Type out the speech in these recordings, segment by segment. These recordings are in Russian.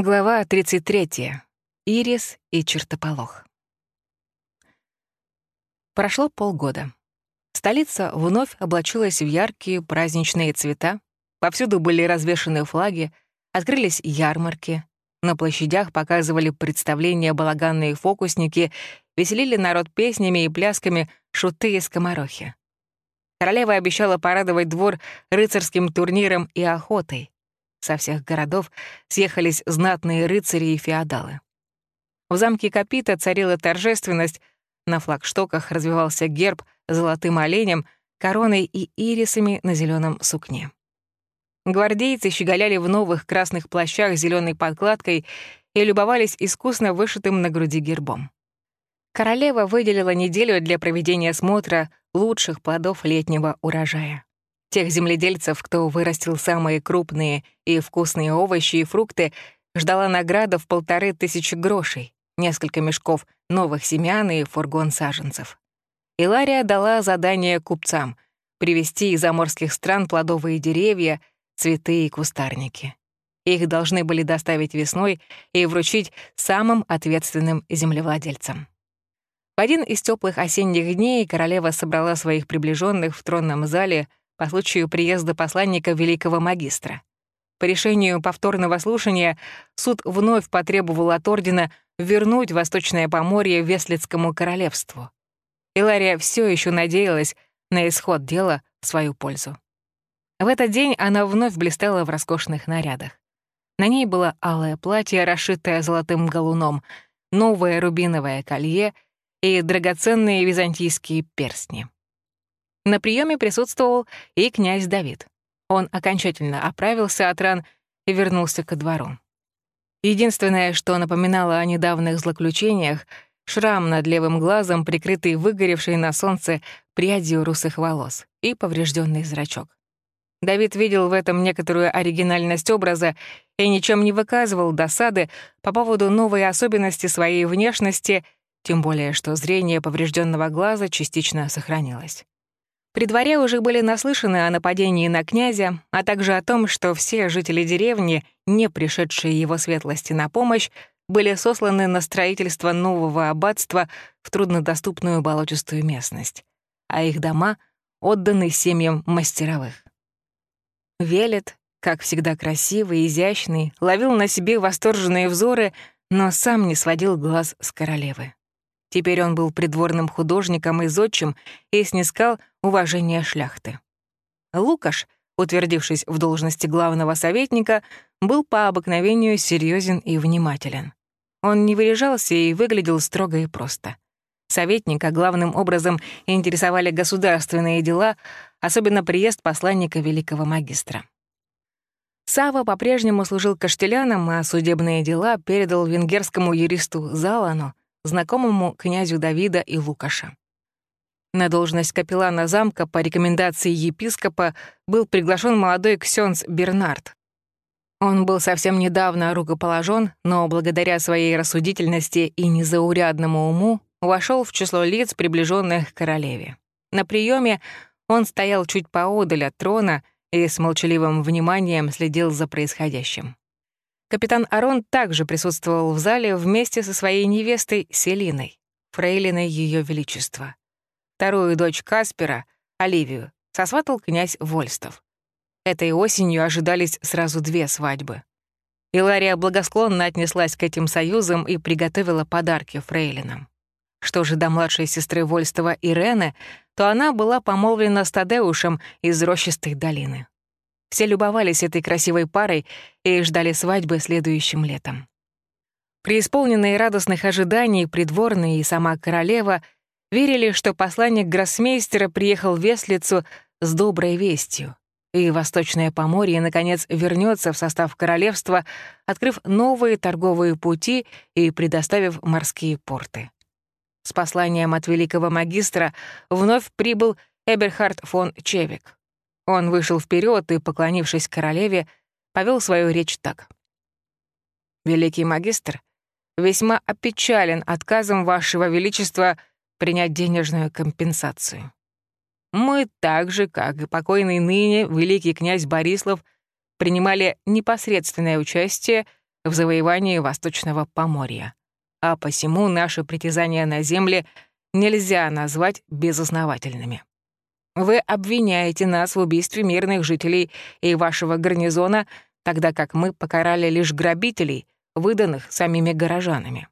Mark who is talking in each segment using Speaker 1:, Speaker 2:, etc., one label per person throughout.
Speaker 1: Глава 33. Ирис и чертополох. Прошло полгода. Столица вновь облачилась в яркие праздничные цвета, повсюду были развешаны флаги, открылись ярмарки, на площадях показывали представления балаганные фокусники, веселили народ песнями и плясками шуты и скоморохи. Королева обещала порадовать двор рыцарским турниром и охотой. Со всех городов съехались знатные рыцари и феодалы. В замке Капита царила торжественность, на флагштоках развивался герб золотым оленем, короной и ирисами на зеленом сукне. Гвардейцы щеголяли в новых красных плащах с зеленой подкладкой и любовались искусно вышитым на груди гербом. Королева выделила неделю для проведения смотра лучших плодов летнего урожая. Тех земледельцев, кто вырастил самые крупные и вкусные овощи и фрукты, ждала награда в полторы тысячи грошей, несколько мешков новых семян и фургон саженцев. Илария дала задание купцам — привезти из заморских стран плодовые деревья, цветы и кустарники. Их должны были доставить весной и вручить самым ответственным землевладельцам. В один из теплых осенних дней королева собрала своих приближенных в тронном зале по случаю приезда посланника великого магистра. По решению повторного слушания суд вновь потребовал от ордена вернуть Восточное Поморье Веслицкому королевству. Илария все еще надеялась на исход дела в свою пользу. В этот день она вновь блистала в роскошных нарядах. На ней было алое платье, расшитое золотым галуном, новое рубиновое колье и драгоценные византийские перстни. На приеме присутствовал и князь Давид. Он окончательно оправился от ран и вернулся ко двору. Единственное, что напоминало о недавних злоключениях, шрам над левым глазом, прикрытый выгоревшей на солнце прядью русых волос, и поврежденный зрачок. Давид видел в этом некоторую оригинальность образа и ничем не выказывал досады по поводу новой особенности своей внешности, тем более что зрение поврежденного глаза частично сохранилось. При дворе уже были наслышаны о нападении на князя, а также о том, что все жители деревни, не пришедшие его светлости на помощь, были сосланы на строительство нового аббатства в труднодоступную болотистую местность, а их дома отданы семьям мастеровых. Велет, как всегда красивый, изящный, ловил на себе восторженные взоры, но сам не сводил глаз с королевы. Теперь он был придворным художником и зодчим и снискал уважение шляхты. Лукаш, утвердившись в должности главного советника, был по обыкновению серьезен и внимателен. Он не выезжался и выглядел строго и просто. Советника главным образом интересовали государственные дела, особенно приезд посланника великого магистра. Сава по-прежнему служил каштеляном, а судебные дела передал венгерскому юристу Залану, знакомому князю Давида и Лукаша. На должность капеллана замка по рекомендации епископа был приглашен молодой ксенц Бернард. Он был совсем недавно рукоположен, но благодаря своей рассудительности и незаурядному уму вошел в число лиц, приближенных к королеве. На приеме он стоял чуть поодаль от трона и с молчаливым вниманием следил за происходящим. Капитан Арон также присутствовал в зале вместе со своей невестой Селиной, фрейлиной Ее Величества. Вторую дочь Каспера, Оливию, сосватал князь Вольстов. Этой осенью ожидались сразу две свадьбы. Илария благосклонно отнеслась к этим союзам и приготовила подарки фрейлинам. Что же до младшей сестры Вольстова Ирены, то она была помолвлена с Тадеушем из Рощистой долины. Все любовались этой красивой парой и ждали свадьбы следующим летом. Преисполненные радостных ожиданий придворные и сама королева верили, что посланник гроссмейстера приехал в Веслицу с доброй вестью, и Восточное Поморье, наконец, вернется в состав королевства, открыв новые торговые пути и предоставив морские порты. С посланием от великого магистра вновь прибыл Эберхард фон Чевик. Он вышел вперед и, поклонившись королеве, повел свою речь так. «Великий магистр весьма опечален отказом вашего величества принять денежную компенсацию. Мы так же, как и покойный ныне великий князь Борислав, принимали непосредственное участие в завоевании Восточного Поморья, а посему наши притязания на земли нельзя назвать безосновательными. Вы обвиняете нас в убийстве мирных жителей и вашего гарнизона, тогда как мы покарали лишь грабителей, выданных самими горожанами.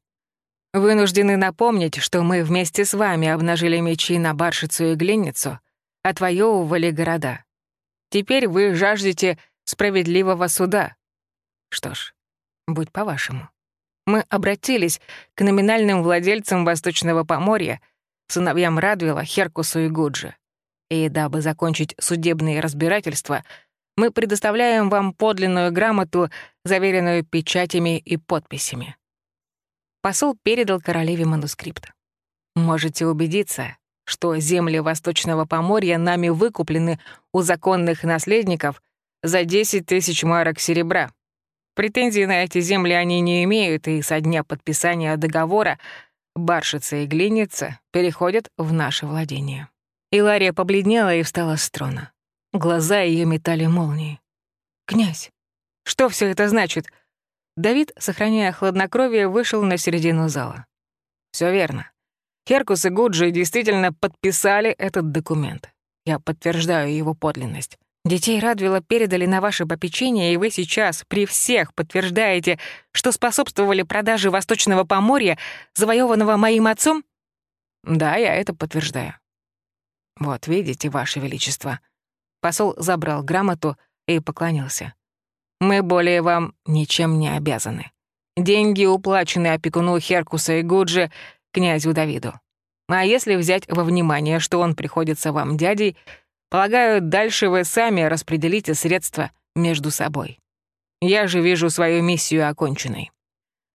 Speaker 1: Вынуждены напомнить, что мы вместе с вами обнажили мечи на Баршицу и Глинницу, отвоевывали города. Теперь вы жаждете справедливого суда. Что ж, будь по-вашему. Мы обратились к номинальным владельцам Восточного Поморья, сыновьям Радвила, Херкусу и Гуджи. И дабы закончить судебные разбирательства, мы предоставляем вам подлинную грамоту, заверенную печатями и подписями. Посол передал королеве манускрипт. Можете убедиться, что земли Восточного Поморья нами выкуплены у законных наследников за 10 тысяч марок серебра. Претензий на эти земли они не имеют, и со дня подписания договора Баршица и Глиница переходят в наше владение. Илария побледнела и встала с трона. Глаза ее метали молнии. «Князь, что все это значит?» Давид, сохраняя хладнокровие, вышел на середину зала. Все верно. Херкус и Гуджи действительно подписали этот документ. Я подтверждаю его подлинность. Детей Радвила передали на ваше попечение, и вы сейчас при всех подтверждаете, что способствовали продаже Восточного Поморья, завоеванного моим отцом? Да, я это подтверждаю. Вот видите, ваше величество. Посол забрал грамоту и поклонился. Мы более вам ничем не обязаны. Деньги уплачены опекуну Херкуса и Гуджи князю Давиду. А если взять во внимание, что он приходится вам дядей, полагаю, дальше вы сами распределите средства между собой. Я же вижу свою миссию оконченной».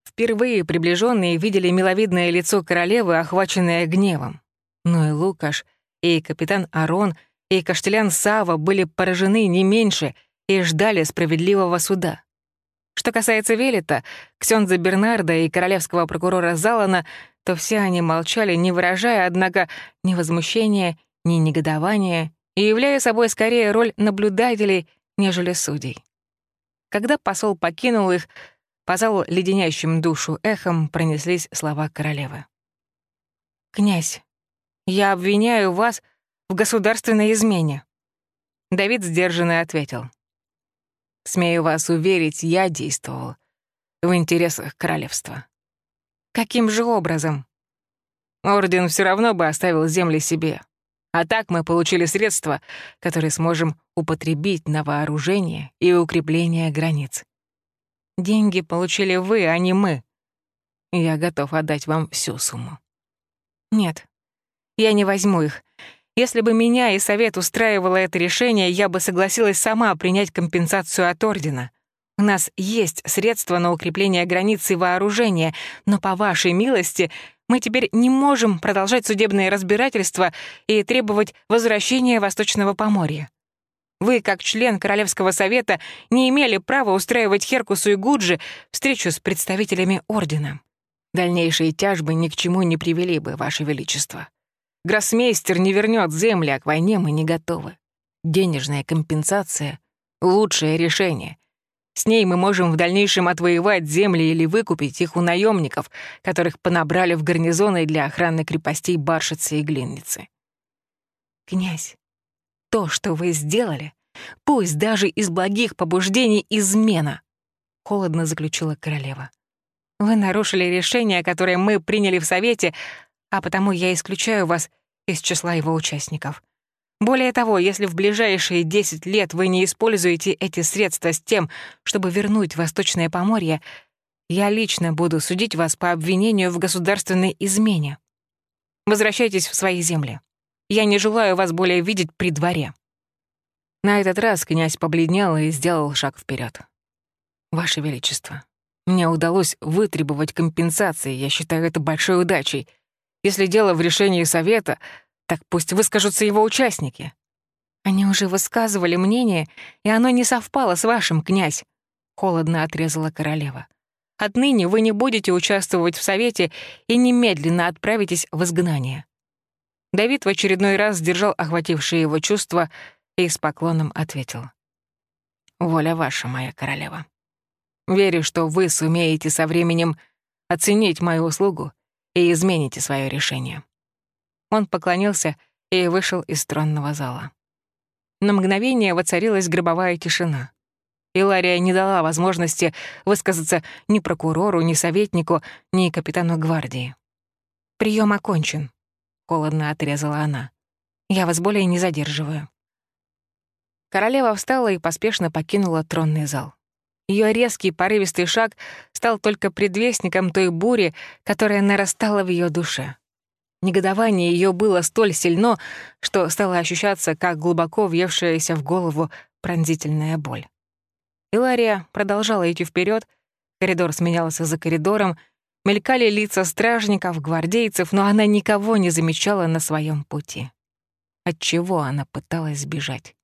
Speaker 1: Впервые приближенные видели миловидное лицо королевы, охваченное гневом. Но и Лукаш, и капитан Арон, и Каштелян Сава были поражены не меньше и ждали справедливого суда. Что касается Велета, Ксёнза Бернарда и королевского прокурора Залана, то все они молчали, не выражая, однако, ни возмущения, ни негодования, и являя собой скорее роль наблюдателей, нежели судей. Когда посол покинул их, по залу леденящим душу эхом пронеслись слова королевы. «Князь, я обвиняю вас в государственной измене». Давид сдержанно ответил. Смею вас уверить, я действовал в интересах королевства. Каким же образом? Орден все равно бы оставил земли себе. А так мы получили средства, которые сможем употребить на вооружение и укрепление границ. Деньги получили вы, а не мы. Я готов отдать вам всю сумму. Нет, я не возьму их. Если бы меня и совет устраивало это решение, я бы согласилась сама принять компенсацию от Ордена. У нас есть средства на укрепление границы и вооружения, но по вашей милости мы теперь не можем продолжать судебные разбирательства и требовать возвращения Восточного Поморья. Вы, как член Королевского совета, не имели права устраивать Херкусу и Гуджи встречу с представителями Ордена. Дальнейшие тяжбы ни к чему не привели бы, Ваше Величество. Гроссмейстер не вернет земли, а к войне мы не готовы. Денежная компенсация — лучшее решение. С ней мы можем в дальнейшем отвоевать земли или выкупить их у наемников, которых понабрали в гарнизоны для охраны крепостей Баршицы и Глинницы. Князь, то, что вы сделали, пусть даже из благих побуждений измена, — холодно заключила королева. Вы нарушили решение, которое мы приняли в Совете, а потому я исключаю вас из числа его участников. Более того, если в ближайшие 10 лет вы не используете эти средства с тем, чтобы вернуть Восточное Поморье, я лично буду судить вас по обвинению в государственной измене. Возвращайтесь в свои земли. Я не желаю вас более видеть при дворе». На этот раз князь побледнел и сделал шаг вперед. «Ваше Величество, мне удалось вытребовать компенсации, я считаю это большой удачей — если дело в решении совета, так пусть выскажутся его участники. Они уже высказывали мнение, и оно не совпало с вашим, князь, — холодно отрезала королева. Отныне вы не будете участвовать в совете и немедленно отправитесь в изгнание. Давид в очередной раз сдержал охватившие его чувства и с поклоном ответил. «Воля ваша, моя королева. Верю, что вы сумеете со временем оценить мою услугу и измените свое решение». Он поклонился и вышел из тронного зала. На мгновение воцарилась гробовая тишина. Илария не дала возможности высказаться ни прокурору, ни советнику, ни капитану гвардии. Прием окончен», — холодно отрезала она. «Я вас более не задерживаю». Королева встала и поспешно покинула тронный зал. Ее резкий порывистый шаг стал только предвестником той бури, которая нарастала в ее душе. Негодование ее было столь сильно, что стало ощущаться, как глубоко въевшаяся в голову пронзительная боль. Илария продолжала идти вперед, коридор сменялся за коридором, мелькали лица стражников, гвардейцев, но она никого не замечала на своем пути. От чего она пыталась сбежать?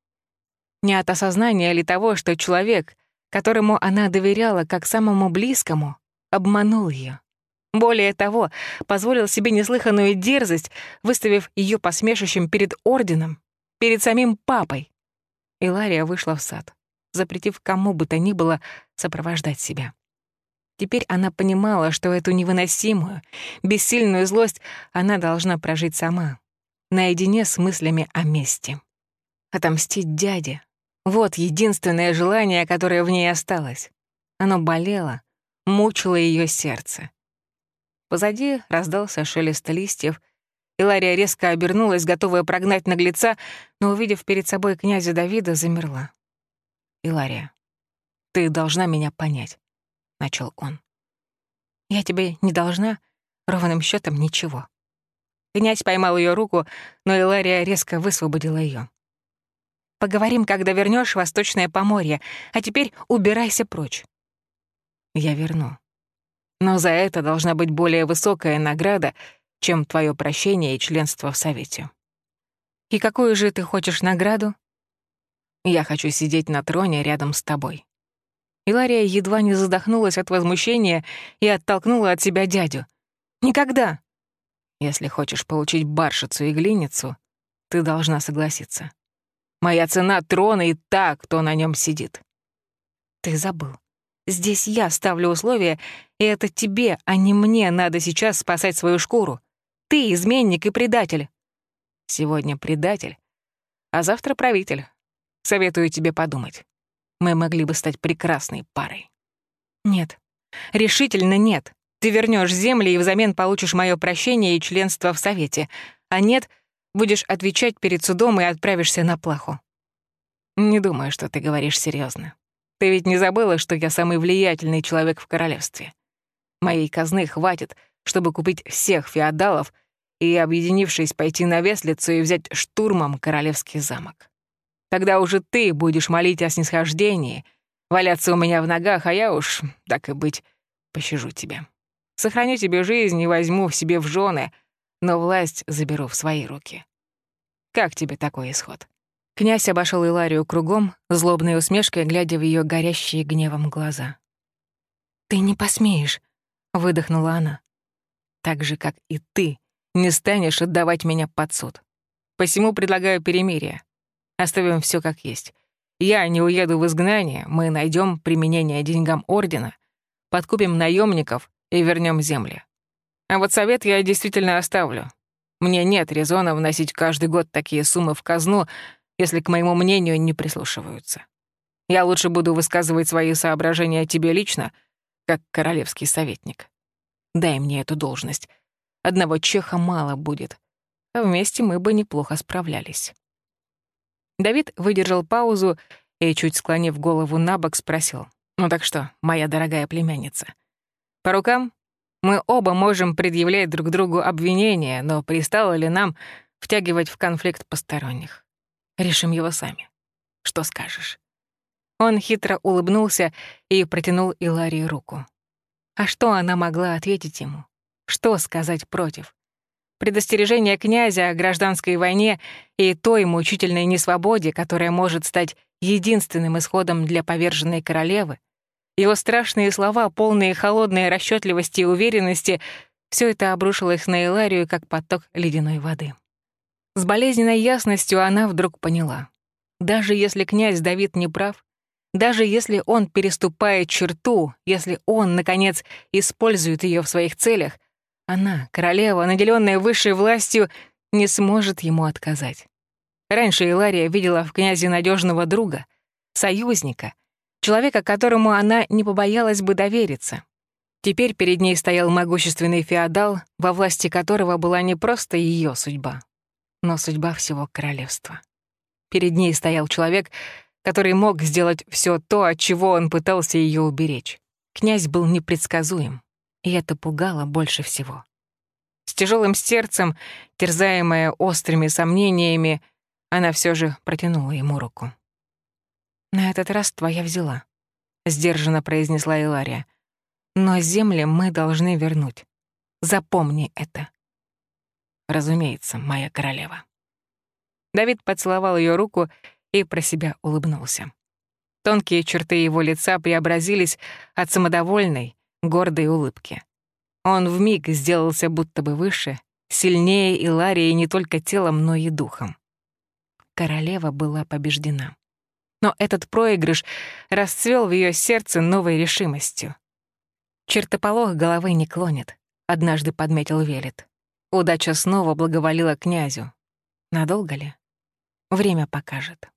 Speaker 1: Не от осознания ли того, что человек, которому она доверяла как самому близкому, обманул ее? Более того, позволил себе неслыханную дерзость, выставив ее посмешищем перед орденом, перед самим папой. Илария вышла в сад, запретив кому бы то ни было сопровождать себя. Теперь она понимала, что эту невыносимую, бессильную злость она должна прожить сама, наедине с мыслями о мести. Отомстить дяде — вот единственное желание, которое в ней осталось. Оно болело, мучило ее сердце. Позади раздался шелест листьев, и Лария резко обернулась, готовая прогнать наглеца, но, увидев перед собой князя Давида, замерла. «Илария, ты должна меня понять», — начал он. «Я тебе не должна, ровным счетом ничего». Князь поймал ее руку, но Илария резко высвободила ее. «Поговорим, когда вернешь Восточное Поморье, а теперь убирайся прочь». «Я верну», но за это должна быть более высокая награда, чем твое прощение и членство в Совете. И какую же ты хочешь награду? Я хочу сидеть на троне рядом с тобой. Илария едва не задохнулась от возмущения и оттолкнула от себя дядю. «Никогда!» «Если хочешь получить баршицу и глиницу, ты должна согласиться. Моя цена — трона и та, кто на нем сидит». «Ты забыл. Здесь я ставлю условия, и это тебе, а не мне надо сейчас спасать свою шкуру. Ты изменник и предатель. Сегодня предатель, а завтра правитель. Советую тебе подумать. Мы могли бы стать прекрасной парой. Нет. Решительно нет. Ты вернешь земли и взамен получишь мое прощение и членство в Совете. А нет, будешь отвечать перед судом и отправишься на плаху. Не думаю, что ты говоришь серьезно. Ты ведь не забыла, что я самый влиятельный человек в королевстве? Моей казны хватит, чтобы купить всех феодалов и, объединившись, пойти на Веслицу и взять штурмом королевский замок. Тогда уже ты будешь молить о снисхождении, валяться у меня в ногах, а я уж, так и быть, пощажу тебя. Сохраню тебе жизнь и возьму в себе в жены, но власть заберу в свои руки. Как тебе такой исход?» Князь обошел Иларию кругом, злобной усмешкой, глядя в ее горящие гневом глаза. «Ты не посмеешь», — выдохнула она. «Так же, как и ты, не станешь отдавать меня под суд. Посему предлагаю перемирие. Оставим все как есть. Я не уеду в изгнание, мы найдем применение деньгам Ордена, подкупим наемников и вернем земли. А вот совет я действительно оставлю. Мне нет резона вносить каждый год такие суммы в казну, если к моему мнению не прислушиваются. Я лучше буду высказывать свои соображения тебе лично, как королевский советник. Дай мне эту должность. Одного чеха мало будет. А вместе мы бы неплохо справлялись. Давид выдержал паузу и, чуть склонив голову на бок, спросил. «Ну так что, моя дорогая племянница? По рукам? Мы оба можем предъявлять друг другу обвинения, но пристало ли нам втягивать в конфликт посторонних? Решим его сами. Что скажешь?» Он хитро улыбнулся и протянул Иларии руку. А что она могла ответить ему? Что сказать против? Предостережение князя о гражданской войне и той мучительной несвободе, которая может стать единственным исходом для поверженной королевы, его страшные слова, полные холодной расчетливости и уверенности, все это обрушилось на Иларию, как поток ледяной воды. С болезненной ясностью она вдруг поняла. Даже если князь Давид не прав, Даже если он переступает черту, если он, наконец, использует ее в своих целях, она, королева, наделенная высшей властью, не сможет ему отказать. Раньше Илария видела в князе надежного друга, союзника, человека, которому она не побоялась бы довериться. Теперь перед ней стоял могущественный феодал, во власти которого была не просто ее судьба, но судьба всего королевства. Перед ней стоял человек, который мог сделать все то, от чего он пытался ее уберечь. Князь был непредсказуем, и это пугало больше всего. С тяжелым сердцем, терзаемая острыми сомнениями, она все же протянула ему руку. «На этот раз твоя взяла», — сдержанно произнесла Илария. «Но земли мы должны вернуть. Запомни это». «Разумеется, моя королева». Давид поцеловал ее руку и про себя улыбнулся. Тонкие черты его лица преобразились от самодовольной, гордой улыбки. Он вмиг сделался будто бы выше, сильнее Иларии не только телом, но и духом. Королева была побеждена. Но этот проигрыш расцвел в ее сердце новой решимостью. «Чертополох головы не клонит», — однажды подметил Велет. Удача снова благоволила князю. Надолго ли? Время покажет.